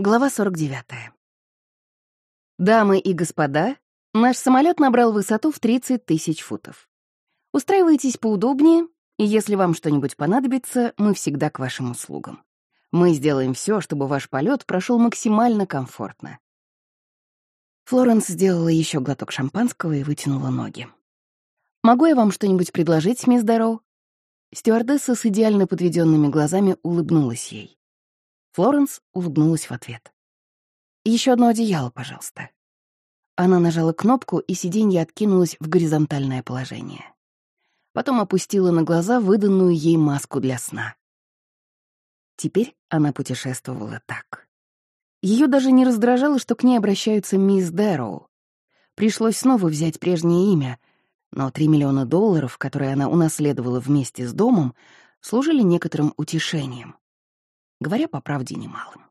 Глава 49. Дамы и господа, наш самолет набрал высоту в 30 тысяч футов. Устраивайтесь поудобнее, и если вам что-нибудь понадобится, мы всегда к вашим услугам. Мы сделаем все, чтобы ваш полет прошел максимально комфортно. Флоренс сделала еще глоток шампанского и вытянула ноги. «Могу я вам что-нибудь предложить, мисс Дарроу?» Стюардесса с идеально подведенными глазами улыбнулась ей. Флоренс улыбнулась в ответ. Еще одно одеяло, пожалуйста». Она нажала кнопку, и сиденье откинулось в горизонтальное положение. Потом опустила на глаза выданную ей маску для сна. Теперь она путешествовала так. Ее даже не раздражало, что к ней обращаются мисс Дэроу. Пришлось снова взять прежнее имя, но три миллиона долларов, которые она унаследовала вместе с домом, служили некоторым утешением говоря по правде немалым.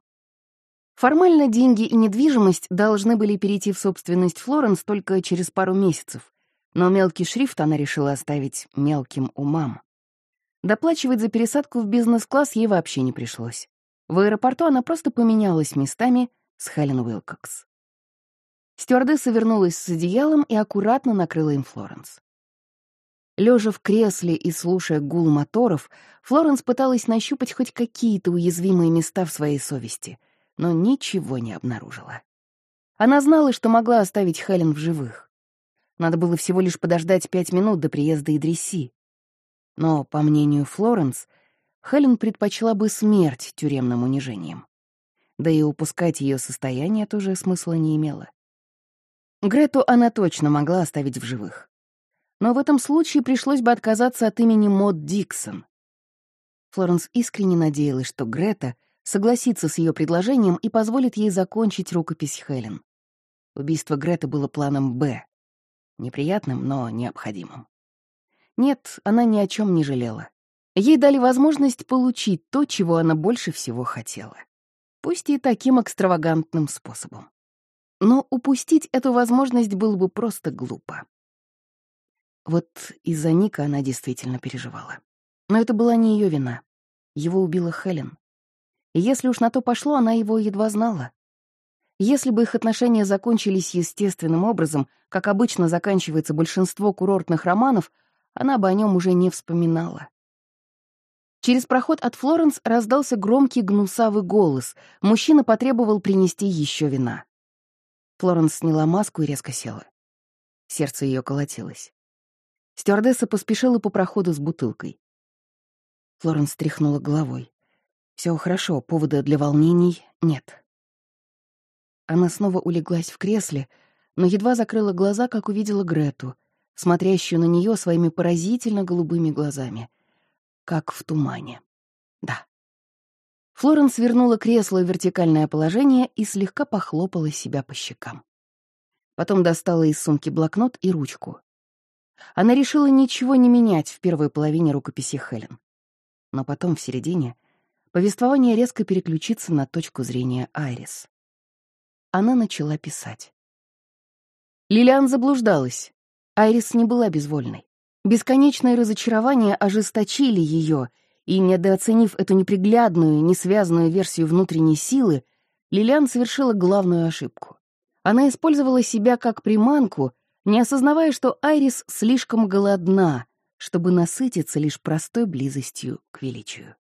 Формально деньги и недвижимость должны были перейти в собственность Флоренс только через пару месяцев, но мелкий шрифт она решила оставить мелким умам. Доплачивать за пересадку в бизнес-класс ей вообще не пришлось. В аэропорту она просто поменялась местами с Хелен Уилкокс. Стюардесса вернулась с одеялом и аккуратно накрыла им Флоренс. Лежа в кресле и слушая гул моторов, Флоренс пыталась нащупать хоть какие-то уязвимые места в своей совести, но ничего не обнаружила. Она знала, что могла оставить Хелен в живых. Надо было всего лишь подождать пять минут до приезда Идриси. Но, по мнению Флоренс, Хелен предпочла бы смерть тюремным унижением. Да и упускать ее состояние тоже смысла не имело. Грету она точно могла оставить в живых но в этом случае пришлось бы отказаться от имени Мод Диксон. Флоренс искренне надеялась, что Грета согласится с ее предложением и позволит ей закончить рукопись Хелен. Убийство Греты было планом «Б». Неприятным, но необходимым. Нет, она ни о чем не жалела. Ей дали возможность получить то, чего она больше всего хотела. Пусть и таким экстравагантным способом. Но упустить эту возможность было бы просто глупо. Вот из-за Ника она действительно переживала. Но это была не ее вина. Его убила Хелен. И если уж на то пошло, она его едва знала. Если бы их отношения закончились естественным образом, как обычно заканчивается большинство курортных романов, она бы о нем уже не вспоминала. Через проход от Флоренс раздался громкий гнусавый голос. Мужчина потребовал принести еще вина. Флоренс сняла маску и резко села. Сердце ее колотилось. Стюардесса поспешила по проходу с бутылкой. Флоренс тряхнула головой. Все хорошо, повода для волнений нет. Она снова улеглась в кресле, но едва закрыла глаза, как увидела Грету, смотрящую на нее своими поразительно голубыми глазами, как в тумане. Да. Флоренс вернула кресло в вертикальное положение и слегка похлопала себя по щекам. Потом достала из сумки блокнот и ручку. Она решила ничего не менять в первой половине рукописи Хелен. Но потом, в середине, повествование резко переключится на точку зрения Айрис. Она начала писать. Лилиан заблуждалась. Айрис не была безвольной. Бесконечные разочарования ожесточили ее, и, недооценив эту неприглядную, несвязанную версию внутренней силы, Лилиан совершила главную ошибку. Она использовала себя как приманку — не осознавая, что Айрис слишком голодна, чтобы насытиться лишь простой близостью к величию.